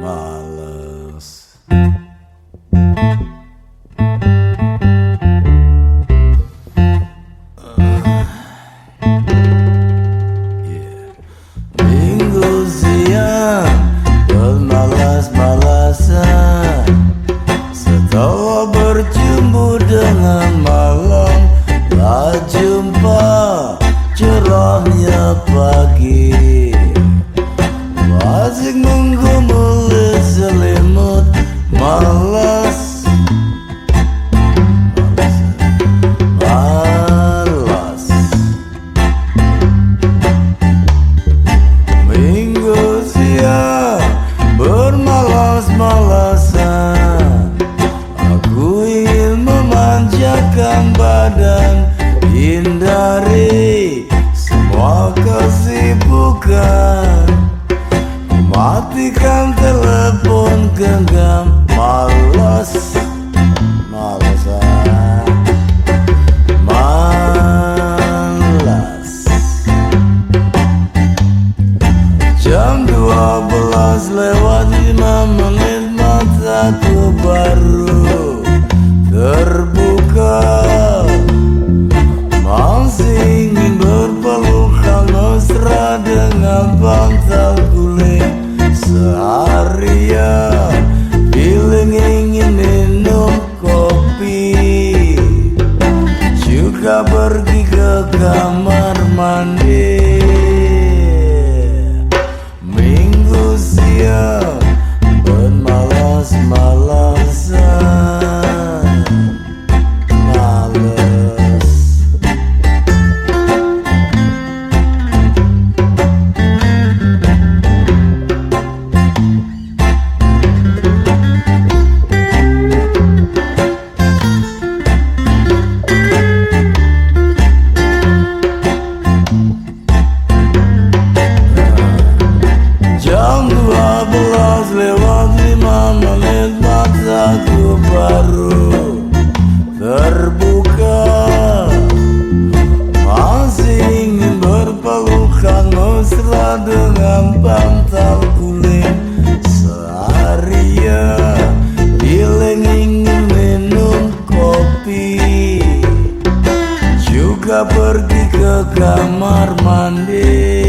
malas. Uh, ah. yeah. Minggu siang bermalas-malasan Setawa berjumbu dengan malam Tak jumpa cerahnya pagi kesibukan Matikan telepon genggam malas Malas ah. Malas Jam 12 lewat 5 menit mataku baru terbuka 12 lewat 5 menit mataku baru terbuka Masih ingin berpelukan mesra dengan bantal guling Seharian Feeling ingin minum kopi. Juga pergi ke kamar mandi